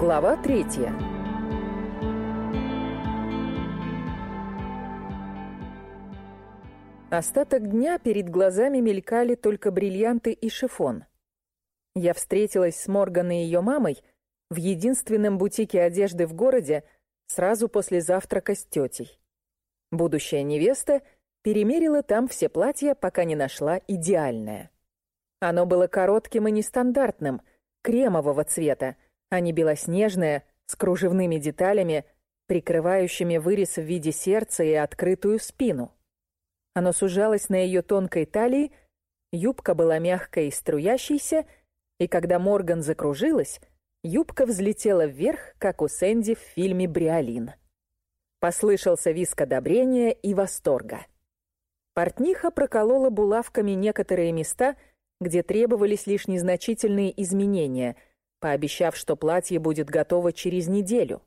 Глава третья. Остаток дня перед глазами мелькали только бриллианты и шифон. Я встретилась с Морган и ее мамой в единственном бутике одежды в городе сразу после завтрака с тетей. Будущая невеста перемерила там все платья, пока не нашла идеальное. Оно было коротким и нестандартным, кремового цвета, а не белоснежное, с кружевными деталями, прикрывающими вырез в виде сердца и открытую спину. Оно сужалось на ее тонкой талии, юбка была мягкой и струящейся, и когда Морган закружилась, юбка взлетела вверх, как у Сэнди в фильме «Бриолин». Послышался виск одобрения и восторга. Портниха проколола булавками некоторые места, где требовались лишь незначительные изменения, пообещав, что платье будет готово через неделю.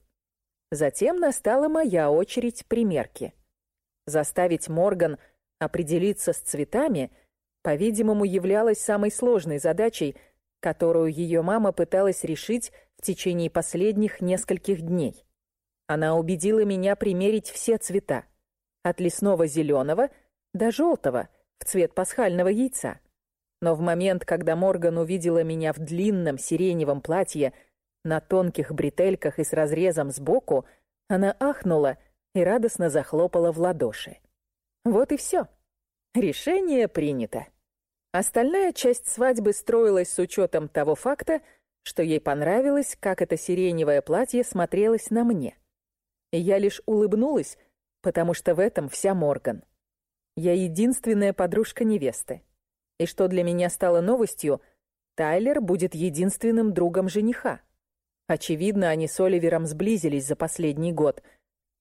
Затем настала моя очередь примерки. Заставить Морган – Определиться с цветами, по-видимому, являлась самой сложной задачей, которую ее мама пыталась решить в течение последних нескольких дней. Она убедила меня примерить все цвета, от лесного зеленого до желтого, в цвет пасхального яйца. Но в момент, когда Морган увидела меня в длинном сиреневом платье на тонких бретельках и с разрезом сбоку, она ахнула и радостно захлопала в ладоши. Вот и все. Решение принято. Остальная часть свадьбы строилась с учетом того факта, что ей понравилось, как это сиреневое платье смотрелось на мне. И я лишь улыбнулась, потому что в этом вся Морган. Я единственная подружка невесты. И что для меня стало новостью, Тайлер будет единственным другом жениха. Очевидно, они с Оливером сблизились за последний год,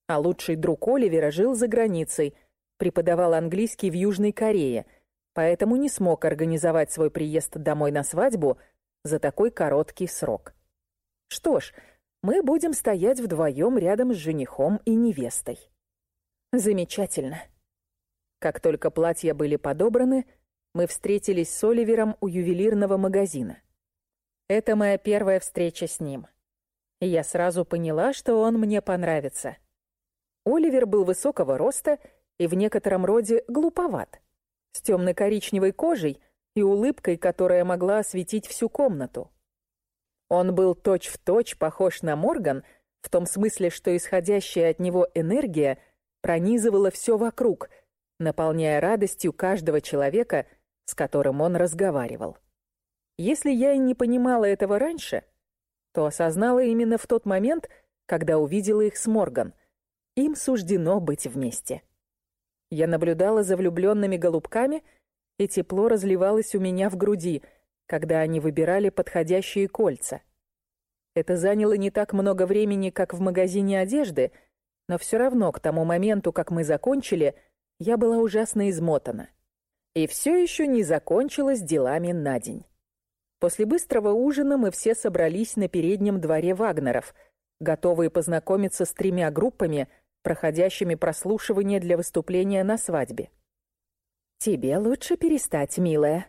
а лучший друг Оливера жил за границей — преподавал английский в Южной Корее, поэтому не смог организовать свой приезд домой на свадьбу за такой короткий срок. Что ж, мы будем стоять вдвоем рядом с женихом и невестой. Замечательно. Как только платья были подобраны, мы встретились с Оливером у ювелирного магазина. Это моя первая встреча с ним. И я сразу поняла, что он мне понравится. Оливер был высокого роста и в некотором роде глуповат, с темно-коричневой кожей и улыбкой, которая могла осветить всю комнату. Он был точь-в-точь точь похож на Морган, в том смысле, что исходящая от него энергия пронизывала все вокруг, наполняя радостью каждого человека, с которым он разговаривал. Если я и не понимала этого раньше, то осознала именно в тот момент, когда увидела их с Морган. Им суждено быть вместе. Я наблюдала за влюбленными голубками, и тепло разливалось у меня в груди, когда они выбирали подходящие кольца. Это заняло не так много времени, как в магазине одежды, но все равно к тому моменту, как мы закончили, я была ужасно измотана. И все еще не закончилась делами на день. После быстрого ужина мы все собрались на переднем дворе Вагнеров, готовые познакомиться с тремя группами — проходящими прослушивание для выступления на свадьбе. «Тебе лучше перестать, милая»,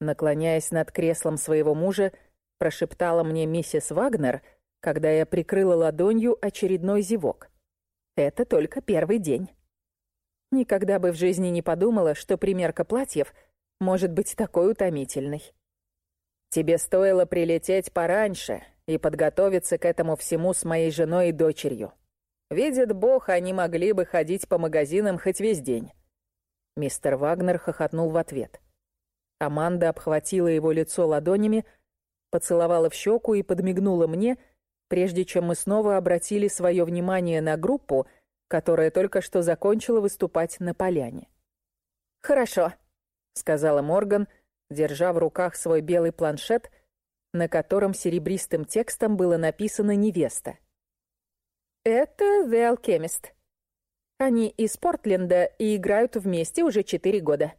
наклоняясь над креслом своего мужа, прошептала мне миссис Вагнер, когда я прикрыла ладонью очередной зевок. «Это только первый день». Никогда бы в жизни не подумала, что примерка платьев может быть такой утомительной. «Тебе стоило прилететь пораньше и подготовиться к этому всему с моей женой и дочерью», Видит Бог, они могли бы ходить по магазинам хоть весь день. Мистер Вагнер хохотнул в ответ. Аманда обхватила его лицо ладонями, поцеловала в щеку и подмигнула мне, прежде чем мы снова обратили свое внимание на группу, которая только что закончила выступать на поляне. «Хорошо», — сказала Морган, держа в руках свой белый планшет, на котором серебристым текстом было написано «Невеста». Это The Alchemist. Они из Портленда и играют вместе уже четыре года.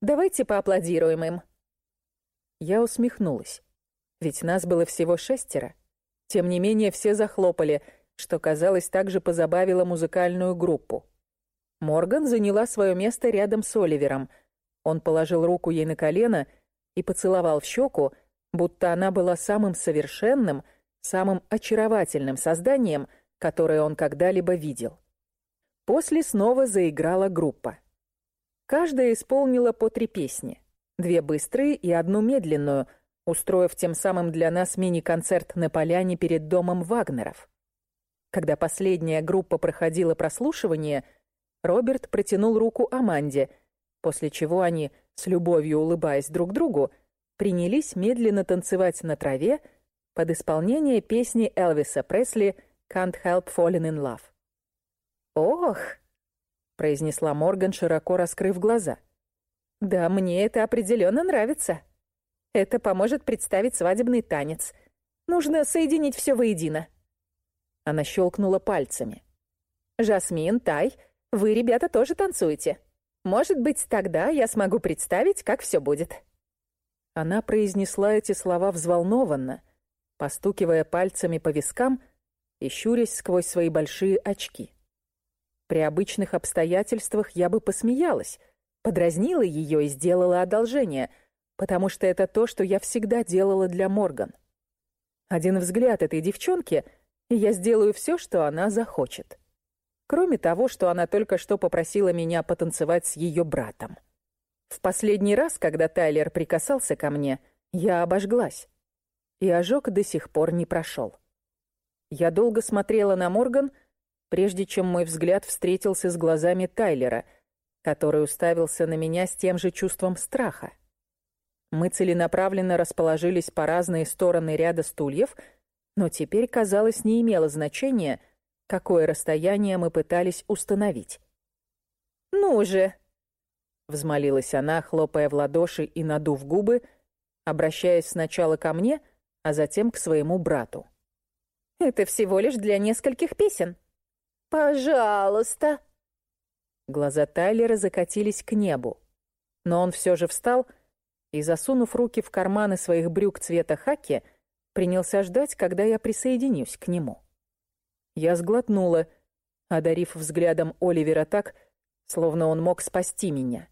Давайте поаплодируем им. Я усмехнулась. Ведь нас было всего шестеро. Тем не менее, все захлопали, что, казалось, также позабавило музыкальную группу. Морган заняла свое место рядом с Оливером. Он положил руку ей на колено и поцеловал в щеку, будто она была самым совершенным — самым очаровательным созданием, которое он когда-либо видел. После снова заиграла группа. Каждая исполнила по три песни. Две быстрые и одну медленную, устроив тем самым для нас мини-концерт на поляне перед домом Вагнеров. Когда последняя группа проходила прослушивание, Роберт протянул руку Аманде, после чего они, с любовью улыбаясь друг другу, принялись медленно танцевать на траве под исполнение песни Элвиса Пресли «Can't Help Falling in Love». «Ох!» — произнесла Морган, широко раскрыв глаза. «Да, мне это определенно нравится. Это поможет представить свадебный танец. Нужно соединить все воедино». Она щелкнула пальцами. «Жасмин, Тай, вы, ребята, тоже танцуете. Может быть, тогда я смогу представить, как все будет». Она произнесла эти слова взволнованно, постукивая пальцами по вискам и щурясь сквозь свои большие очки. При обычных обстоятельствах я бы посмеялась, подразнила ее и сделала одолжение, потому что это то, что я всегда делала для Морган. Один взгляд этой девчонки, и я сделаю все, что она захочет. Кроме того, что она только что попросила меня потанцевать с ее братом. В последний раз, когда Тайлер прикасался ко мне, я обожглась. И ожог до сих пор не прошел. Я долго смотрела на Морган, прежде чем мой взгляд встретился с глазами Тайлера, который уставился на меня с тем же чувством страха. Мы целенаправленно расположились по разные стороны ряда стульев, но теперь, казалось, не имело значения, какое расстояние мы пытались установить. «Ну же!» — взмолилась она, хлопая в ладоши и надув губы, обращаясь сначала ко мне, а затем к своему брату. «Это всего лишь для нескольких песен. «Пожалуйста!» Глаза Тайлера закатились к небу. Но он все же встал и, засунув руки в карманы своих брюк цвета хаки, принялся ждать, когда я присоединюсь к нему. Я сглотнула, одарив взглядом Оливера так, словно он мог спасти меня.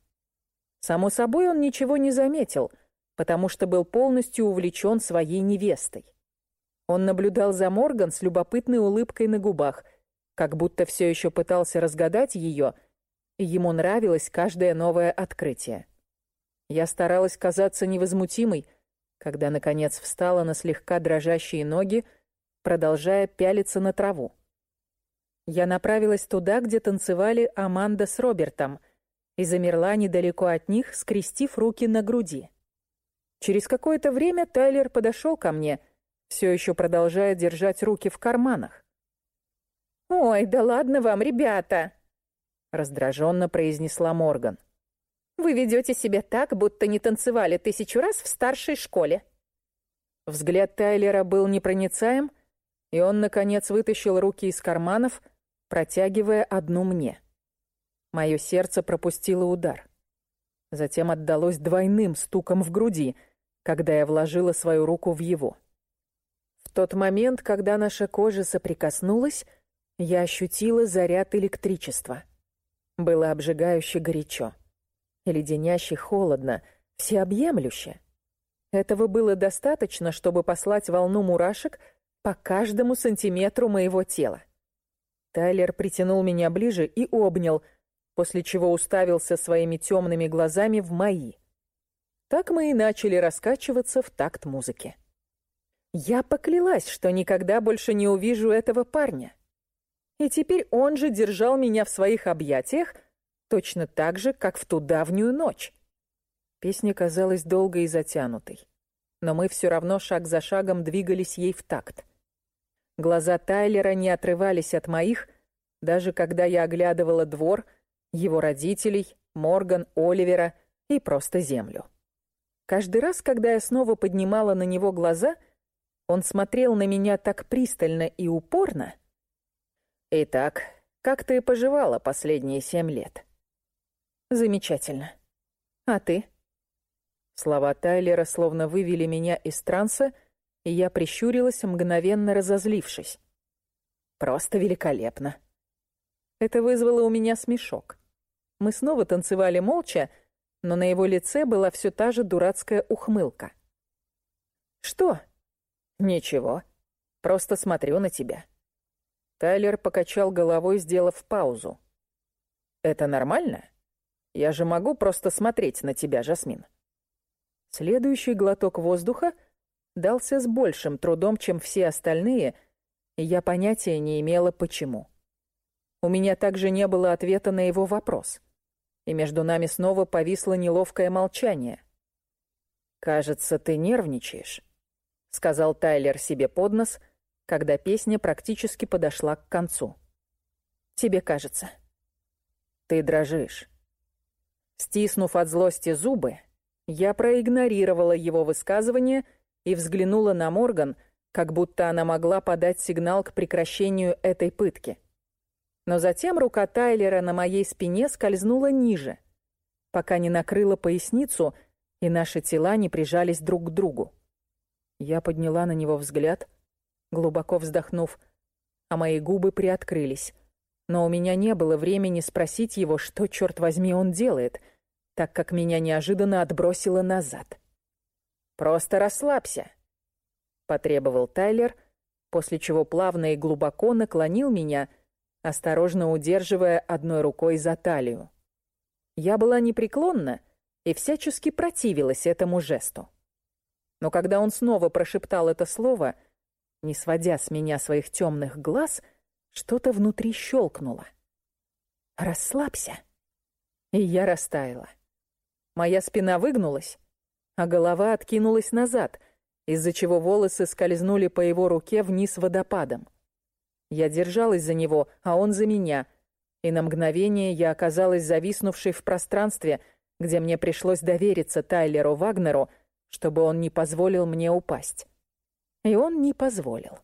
Само собой, он ничего не заметил, потому что был полностью увлечен своей невестой. Он наблюдал за Морган с любопытной улыбкой на губах — как будто все еще пытался разгадать ее, и ему нравилось каждое новое открытие. Я старалась казаться невозмутимой, когда, наконец, встала на слегка дрожащие ноги, продолжая пялиться на траву. Я направилась туда, где танцевали Аманда с Робертом, и замерла недалеко от них, скрестив руки на груди. Через какое-то время Тайлер подошел ко мне, все еще продолжая держать руки в карманах. «Ой, да ладно вам, ребята!» раздраженно произнесла Морган. «Вы ведете себя так, будто не танцевали тысячу раз в старшей школе». Взгляд Тайлера был непроницаем, и он, наконец, вытащил руки из карманов, протягивая одну мне. Мое сердце пропустило удар. Затем отдалось двойным стуком в груди, когда я вложила свою руку в его. В тот момент, когда наша кожа соприкоснулась, я ощутила заряд электричества. Было обжигающе горячо. И леденяще холодно, всеобъемлюще. Этого было достаточно, чтобы послать волну мурашек по каждому сантиметру моего тела. Тайлер притянул меня ближе и обнял, после чего уставился своими темными глазами в мои. Так мы и начали раскачиваться в такт музыки. Я поклялась, что никогда больше не увижу этого парня. И теперь он же держал меня в своих объятиях, точно так же, как в ту давнюю ночь. Песня казалась долгой и затянутой, но мы все равно шаг за шагом двигались ей в такт. Глаза Тайлера не отрывались от моих, даже когда я оглядывала двор, его родителей, Морган, Оливера и просто землю. Каждый раз, когда я снова поднимала на него глаза, он смотрел на меня так пристально и упорно, «Итак, как ты поживала последние семь лет?» «Замечательно. А ты?» Слова Тайлера словно вывели меня из транса, и я прищурилась, мгновенно разозлившись. «Просто великолепно!» Это вызвало у меня смешок. Мы снова танцевали молча, но на его лице была все та же дурацкая ухмылка. «Что?» «Ничего. Просто смотрю на тебя». Тайлер покачал головой, сделав паузу. «Это нормально? Я же могу просто смотреть на тебя, Жасмин». Следующий глоток воздуха дался с большим трудом, чем все остальные, и я понятия не имела, почему. У меня также не было ответа на его вопрос, и между нами снова повисло неловкое молчание. «Кажется, ты нервничаешь», — сказал Тайлер себе под нос, когда песня практически подошла к концу. «Тебе кажется». «Ты дрожишь». Стиснув от злости зубы, я проигнорировала его высказывание и взглянула на Морган, как будто она могла подать сигнал к прекращению этой пытки. Но затем рука Тайлера на моей спине скользнула ниже, пока не накрыла поясницу и наши тела не прижались друг к другу. Я подняла на него взгляд, глубоко вздохнув, а мои губы приоткрылись. Но у меня не было времени спросить его, что, черт возьми, он делает, так как меня неожиданно отбросило назад. «Просто расслабься», — потребовал Тайлер, после чего плавно и глубоко наклонил меня, осторожно удерживая одной рукой за талию. Я была непреклонна, — и всячески противилась этому жесту. Но когда он снова прошептал это слово, не сводя с меня своих темных глаз, что-то внутри щелкнуло. «Расслабься». И я растаяла. Моя спина выгнулась, а голова откинулась назад, из-за чего волосы скользнули по его руке вниз водопадом. Я держалась за него, а он за меня, и на мгновение я оказалась зависнувшей в пространстве — где мне пришлось довериться Тайлеру Вагнеру, чтобы он не позволил мне упасть. И он не позволил.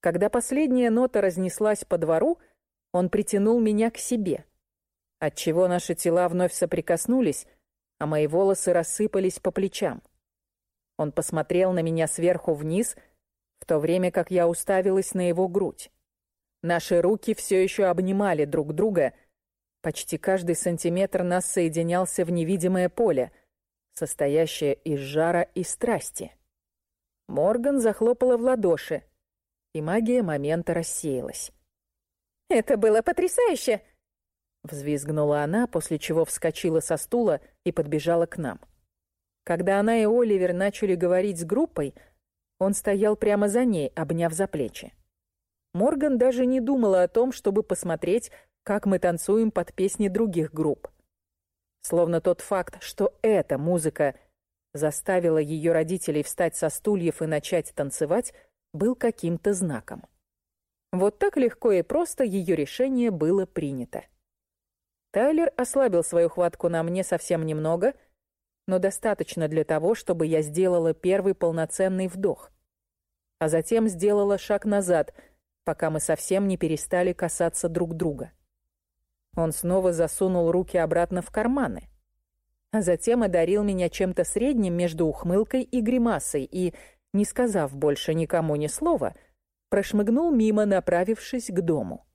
Когда последняя нота разнеслась по двору, он притянул меня к себе, отчего наши тела вновь соприкоснулись, а мои волосы рассыпались по плечам. Он посмотрел на меня сверху вниз, в то время как я уставилась на его грудь. Наши руки все еще обнимали друг друга — Почти каждый сантиметр нас соединялся в невидимое поле, состоящее из жара и страсти. Морган захлопала в ладоши, и магия момента рассеялась. «Это было потрясающе!» Взвизгнула она, после чего вскочила со стула и подбежала к нам. Когда она и Оливер начали говорить с группой, он стоял прямо за ней, обняв за плечи. Морган даже не думала о том, чтобы посмотреть, как мы танцуем под песни других групп. Словно тот факт, что эта музыка заставила ее родителей встать со стульев и начать танцевать, был каким-то знаком. Вот так легко и просто ее решение было принято. Тайлер ослабил свою хватку на мне совсем немного, но достаточно для того, чтобы я сделала первый полноценный вдох. А затем сделала шаг назад, пока мы совсем не перестали касаться друг друга. Он снова засунул руки обратно в карманы. А затем одарил меня чем-то средним между ухмылкой и гримасой и, не сказав больше никому ни слова, прошмыгнул мимо, направившись к дому.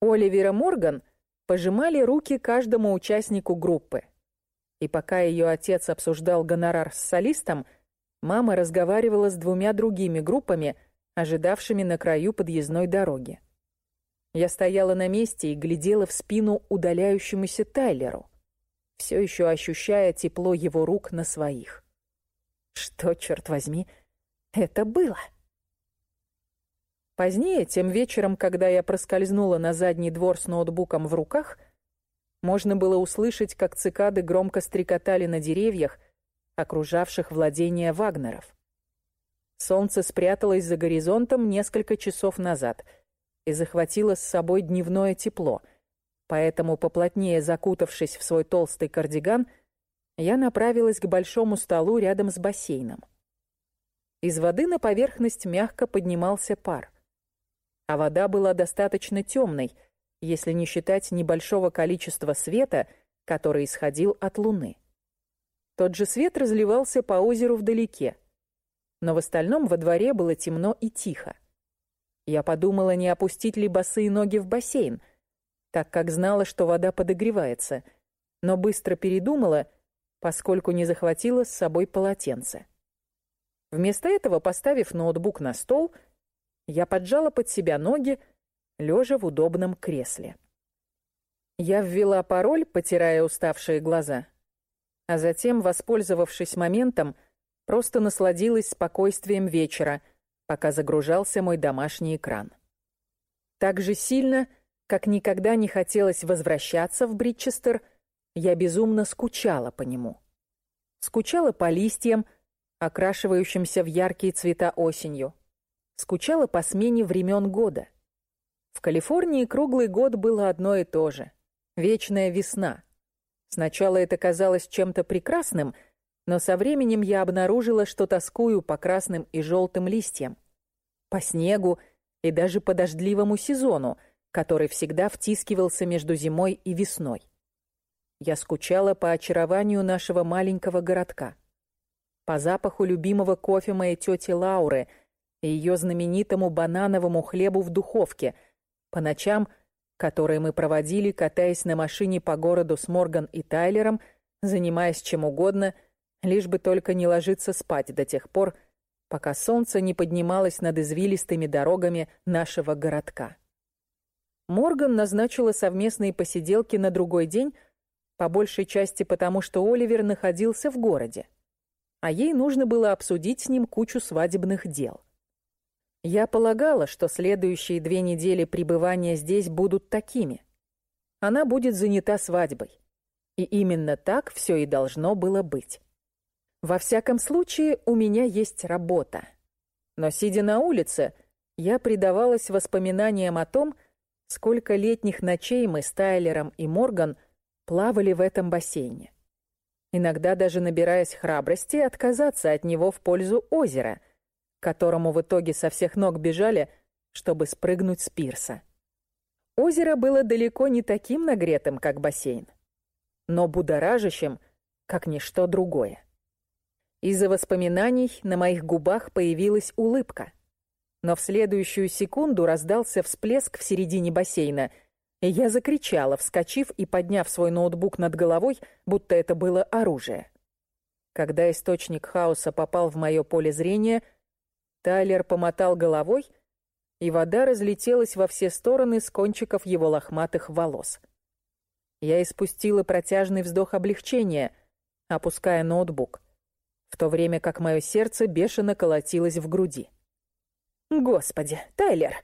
Оливера Морган пожимали руки каждому участнику группы. И пока ее отец обсуждал гонорар с солистом, мама разговаривала с двумя другими группами, ожидавшими на краю подъездной дороги. Я стояла на месте и глядела в спину удаляющемуся Тайлеру, все еще ощущая тепло его рук на своих. Что, черт возьми, это было? Позднее, тем вечером, когда я проскользнула на задний двор с ноутбуком в руках, можно было услышать, как цикады громко стрекотали на деревьях, окружавших владения Вагнеров. Солнце спряталось за горизонтом несколько часов назад — и захватила с собой дневное тепло, поэтому, поплотнее закутавшись в свой толстый кардиган, я направилась к большому столу рядом с бассейном. Из воды на поверхность мягко поднимался пар, а вода была достаточно темной, если не считать небольшого количества света, который исходил от луны. Тот же свет разливался по озеру вдалеке, но в остальном во дворе было темно и тихо. Я подумала, не опустить ли босые ноги в бассейн, так как знала, что вода подогревается, но быстро передумала, поскольку не захватила с собой полотенце. Вместо этого, поставив ноутбук на стол, я поджала под себя ноги, лежа в удобном кресле. Я ввела пароль, потирая уставшие глаза, а затем, воспользовавшись моментом, просто насладилась спокойствием вечера, пока загружался мой домашний экран. Так же сильно, как никогда не хотелось возвращаться в Бритчестер, я безумно скучала по нему. Скучала по листьям, окрашивающимся в яркие цвета осенью. Скучала по смене времен года. В Калифорнии круглый год было одно и то же. Вечная весна. Сначала это казалось чем-то прекрасным, но со временем я обнаружила, что тоскую по красным и желтым листьям, по снегу и даже по дождливому сезону, который всегда втискивался между зимой и весной. Я скучала по очарованию нашего маленького городка, по запаху любимого кофе моей тети Лауры и ее знаменитому банановому хлебу в духовке, по ночам, которые мы проводили, катаясь на машине по городу с Морган и Тайлером, занимаясь чем угодно, лишь бы только не ложиться спать до тех пор, пока солнце не поднималось над извилистыми дорогами нашего городка. Морган назначила совместные посиделки на другой день, по большей части потому, что Оливер находился в городе, а ей нужно было обсудить с ним кучу свадебных дел. Я полагала, что следующие две недели пребывания здесь будут такими. Она будет занята свадьбой. И именно так все и должно было быть. Во всяком случае, у меня есть работа. Но, сидя на улице, я предавалась воспоминаниям о том, сколько летних ночей мы с Тайлером и Морган плавали в этом бассейне. Иногда даже набираясь храбрости отказаться от него в пользу озера, которому в итоге со всех ног бежали, чтобы спрыгнуть с пирса. Озеро было далеко не таким нагретым, как бассейн, но будоражащим, как ничто другое. Из-за воспоминаний на моих губах появилась улыбка. Но в следующую секунду раздался всплеск в середине бассейна, и я закричала, вскочив и подняв свой ноутбук над головой, будто это было оружие. Когда источник хаоса попал в мое поле зрения, Тайлер помотал головой, и вода разлетелась во все стороны с кончиков его лохматых волос. Я испустила протяжный вздох облегчения, опуская ноутбук в то время как мое сердце бешено колотилось в груди. «Господи, Тайлер!»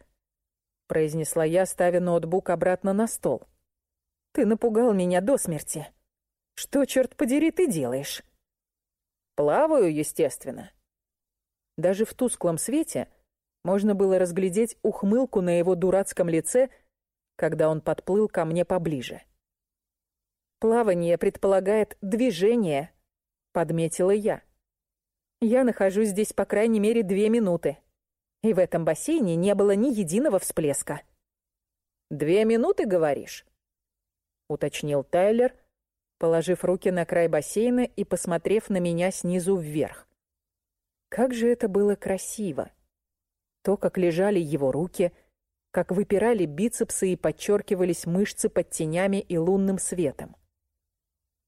— произнесла я, ставя ноутбук обратно на стол. «Ты напугал меня до смерти. Что, черт подери, ты делаешь?» «Плаваю, естественно». Даже в тусклом свете можно было разглядеть ухмылку на его дурацком лице, когда он подплыл ко мне поближе. «Плавание предполагает движение», — подметила я. Я нахожусь здесь по крайней мере две минуты. И в этом бассейне не было ни единого всплеска. «Две минуты, говоришь?» — уточнил Тайлер, положив руки на край бассейна и посмотрев на меня снизу вверх. Как же это было красиво! То, как лежали его руки, как выпирали бицепсы и подчеркивались мышцы под тенями и лунным светом.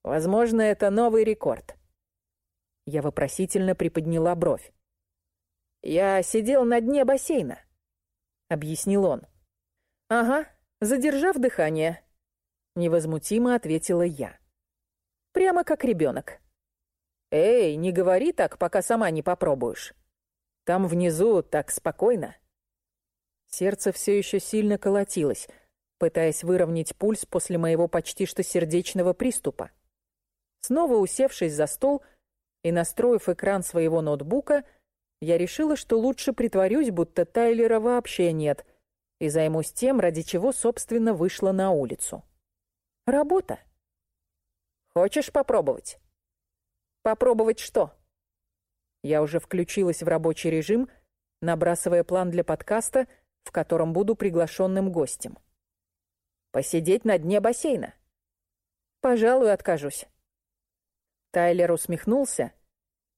Возможно, это новый рекорд. Я вопросительно приподняла бровь. «Я сидел на дне бассейна», — объяснил он. «Ага, задержав дыхание», — невозмутимо ответила я. «Прямо как ребенок. «Эй, не говори так, пока сама не попробуешь. Там внизу так спокойно». Сердце все еще сильно колотилось, пытаясь выровнять пульс после моего почти что сердечного приступа. Снова усевшись за стол, — и, настроив экран своего ноутбука, я решила, что лучше притворюсь, будто Тайлера вообще нет, и займусь тем, ради чего, собственно, вышла на улицу. Работа. Хочешь попробовать? Попробовать что? Я уже включилась в рабочий режим, набрасывая план для подкаста, в котором буду приглашенным гостем. Посидеть на дне бассейна. Пожалуй, откажусь. Тайлер усмехнулся,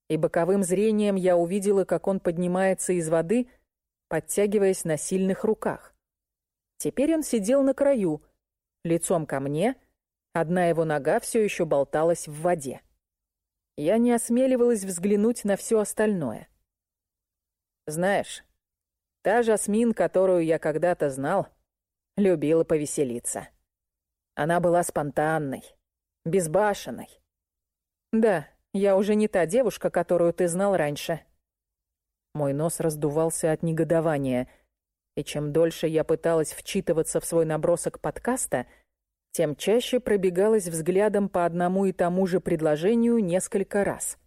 и боковым зрением я увидела, как он поднимается из воды, подтягиваясь на сильных руках. Теперь он сидел на краю, лицом ко мне, одна его нога все еще болталась в воде. Я не осмеливалась взглянуть на все остальное. Знаешь, та Жасмин, которую я когда-то знал, любила повеселиться. Она была спонтанной, безбашенной. Да, я уже не та девушка, которую ты знал раньше. Мой нос раздувался от негодования, и чем дольше я пыталась вчитываться в свой набросок подкаста, тем чаще пробегалась взглядом по одному и тому же предложению несколько раз.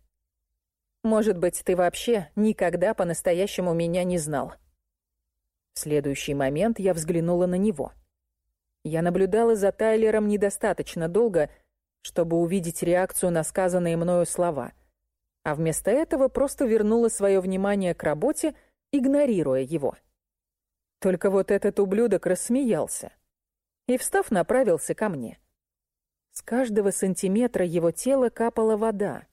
Может быть, ты вообще никогда по-настоящему меня не знал. В следующий момент я взглянула на него. Я наблюдала за Тайлером недостаточно долго, чтобы увидеть реакцию на сказанные мною слова, а вместо этого просто вернула свое внимание к работе, игнорируя его. Только вот этот ублюдок рассмеялся и, встав, направился ко мне. С каждого сантиметра его тела капала вода.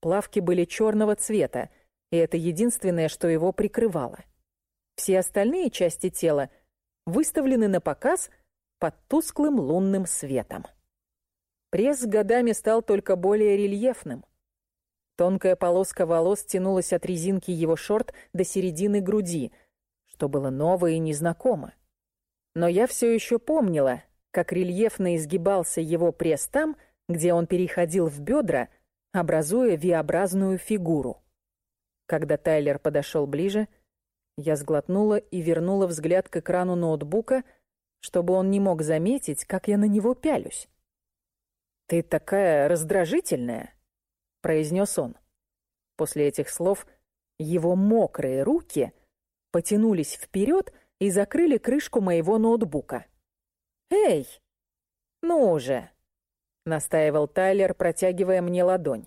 Плавки были черного цвета, и это единственное, что его прикрывало. Все остальные части тела выставлены на показ под тусклым лунным светом. Пресс годами стал только более рельефным. Тонкая полоска волос тянулась от резинки его шорт до середины груди, что было ново и незнакомо. Но я все еще помнила, как рельефно изгибался его пресс там, где он переходил в бедра, образуя V-образную фигуру. Когда Тайлер подошел ближе, я сглотнула и вернула взгляд к экрану ноутбука, чтобы он не мог заметить, как я на него пялюсь. «Ты такая раздражительная», — произнес он. После этих слов его мокрые руки потянулись вперед и закрыли крышку моего ноутбука. «Эй, ну уже!» — настаивал Тайлер, протягивая мне ладонь.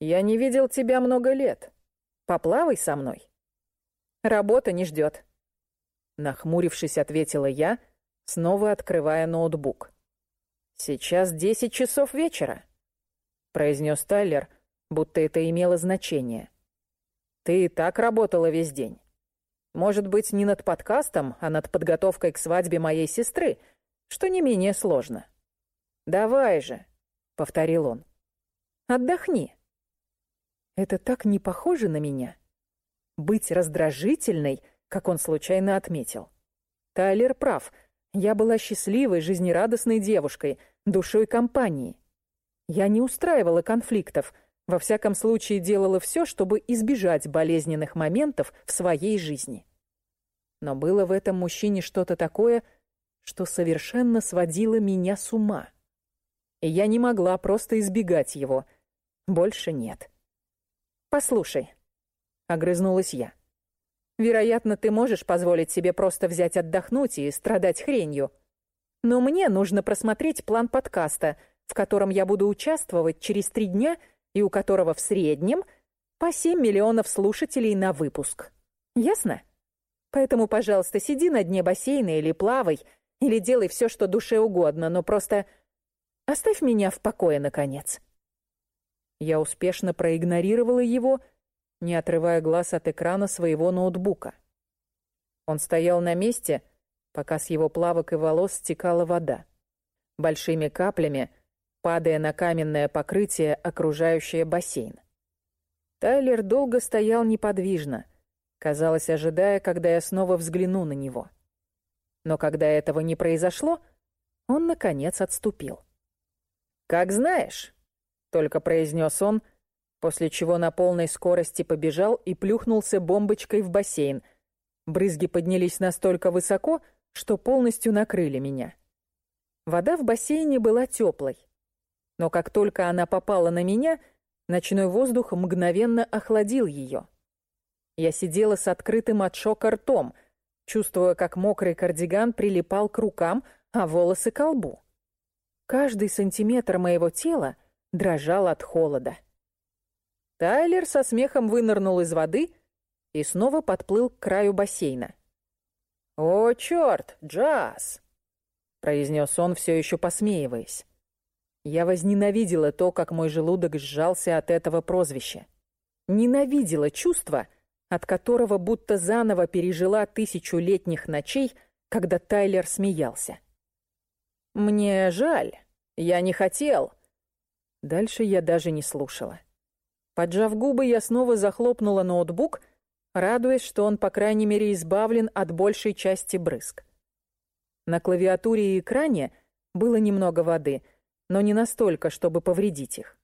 «Я не видел тебя много лет. Поплавай со мной». «Работа не ждет», — нахмурившись, ответила я, снова открывая ноутбук. «Сейчас десять часов вечера», — произнес Тайлер, будто это имело значение. «Ты и так работала весь день. Может быть, не над подкастом, а над подготовкой к свадьбе моей сестры, что не менее сложно». «Давай же», — повторил он. «Отдохни». Это так не похоже на меня. Быть раздражительной, как он случайно отметил. Тайлер прав — я была счастливой, жизнерадостной девушкой, душой компании. Я не устраивала конфликтов, во всяком случае делала все, чтобы избежать болезненных моментов в своей жизни. Но было в этом мужчине что-то такое, что совершенно сводило меня с ума. И я не могла просто избегать его. Больше нет. «Послушай», — огрызнулась я, — Вероятно, ты можешь позволить себе просто взять отдохнуть и страдать хренью. Но мне нужно просмотреть план подкаста, в котором я буду участвовать через три дня и у которого в среднем по 7 миллионов слушателей на выпуск. Ясно? Поэтому, пожалуйста, сиди на дне бассейна или плавай, или делай все, что душе угодно, но просто оставь меня в покое, наконец. Я успешно проигнорировала его не отрывая глаз от экрана своего ноутбука. Он стоял на месте, пока с его плавок и волос стекала вода, большими каплями падая на каменное покрытие, окружающее бассейн. Тайлер долго стоял неподвижно, казалось, ожидая, когда я снова взгляну на него. Но когда этого не произошло, он, наконец, отступил. «Как знаешь», — только произнес он, — после чего на полной скорости побежал и плюхнулся бомбочкой в бассейн. Брызги поднялись настолько высоко, что полностью накрыли меня. Вода в бассейне была теплой. Но как только она попала на меня, ночной воздух мгновенно охладил ее. Я сидела с открытым от шока ртом, чувствуя, как мокрый кардиган прилипал к рукам, а волосы к лбу. Каждый сантиметр моего тела дрожал от холода. Тайлер со смехом вынырнул из воды и снова подплыл к краю бассейна. «О, черт, Джаз!» — произнес он, все еще посмеиваясь. Я возненавидела то, как мой желудок сжался от этого прозвища. Ненавидела чувство, от которого будто заново пережила тысячу летних ночей, когда Тайлер смеялся. «Мне жаль. Я не хотел». Дальше я даже не слушала. Поджав губы, я снова захлопнула ноутбук, радуясь, что он, по крайней мере, избавлен от большей части брызг. На клавиатуре и экране было немного воды, но не настолько, чтобы повредить их.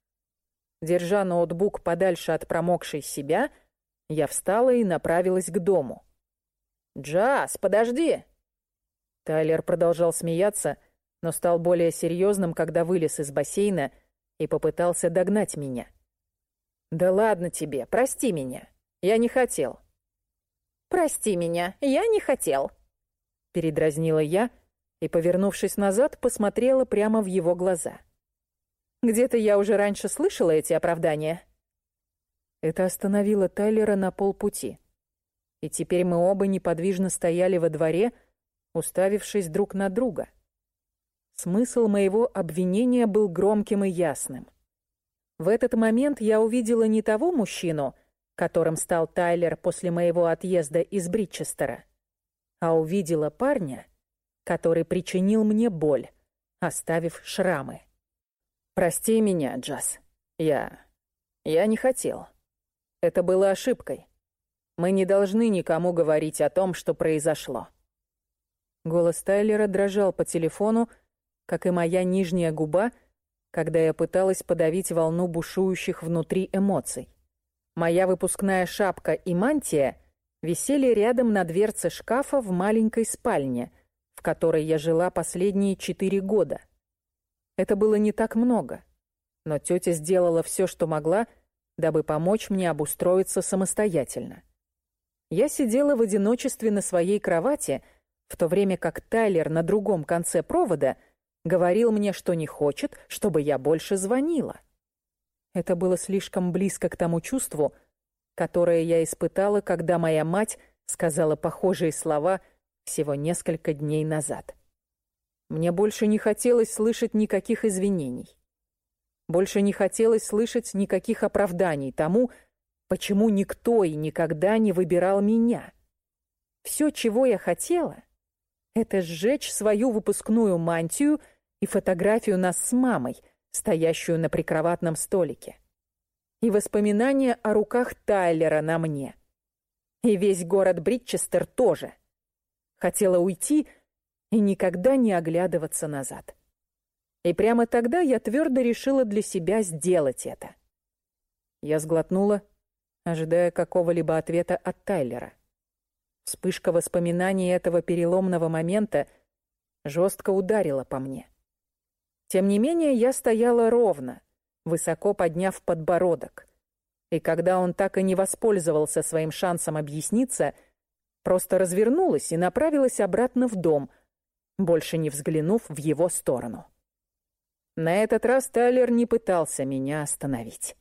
Держа ноутбук подальше от промокшей себя, я встала и направилась к дому. «Джаз, подожди!» Тайлер продолжал смеяться, но стал более серьезным, когда вылез из бассейна и попытался догнать меня. «Да ладно тебе, прости меня. Я не хотел». «Прости меня, я не хотел», — передразнила я и, повернувшись назад, посмотрела прямо в его глаза. «Где-то я уже раньше слышала эти оправдания». Это остановило Тайлера на полпути. И теперь мы оба неподвижно стояли во дворе, уставившись друг на друга. Смысл моего обвинения был громким и ясным. В этот момент я увидела не того мужчину, которым стал Тайлер после моего отъезда из Бритчестера, а увидела парня, который причинил мне боль, оставив шрамы. «Прости меня, Джаз. Я... я не хотел. Это было ошибкой. Мы не должны никому говорить о том, что произошло». Голос Тайлера дрожал по телефону, как и моя нижняя губа, когда я пыталась подавить волну бушующих внутри эмоций. Моя выпускная шапка и мантия висели рядом на дверце шкафа в маленькой спальне, в которой я жила последние четыре года. Это было не так много, но тетя сделала все, что могла, дабы помочь мне обустроиться самостоятельно. Я сидела в одиночестве на своей кровати, в то время как Тайлер на другом конце провода говорил мне, что не хочет, чтобы я больше звонила. Это было слишком близко к тому чувству, которое я испытала, когда моя мать сказала похожие слова всего несколько дней назад. Мне больше не хотелось слышать никаких извинений. Больше не хотелось слышать никаких оправданий тому, почему никто и никогда не выбирал меня. Все, чего я хотела, это сжечь свою выпускную мантию и фотографию нас с мамой, стоящую на прикроватном столике. И воспоминания о руках Тайлера на мне. И весь город Бритчестер тоже. Хотела уйти и никогда не оглядываться назад. И прямо тогда я твердо решила для себя сделать это. Я сглотнула, ожидая какого-либо ответа от Тайлера. Вспышка воспоминаний этого переломного момента жестко ударила по мне. Тем не менее, я стояла ровно, высоко подняв подбородок. И когда он так и не воспользовался своим шансом объясниться, просто развернулась и направилась обратно в дом, больше не взглянув в его сторону. На этот раз Тайлер не пытался меня остановить.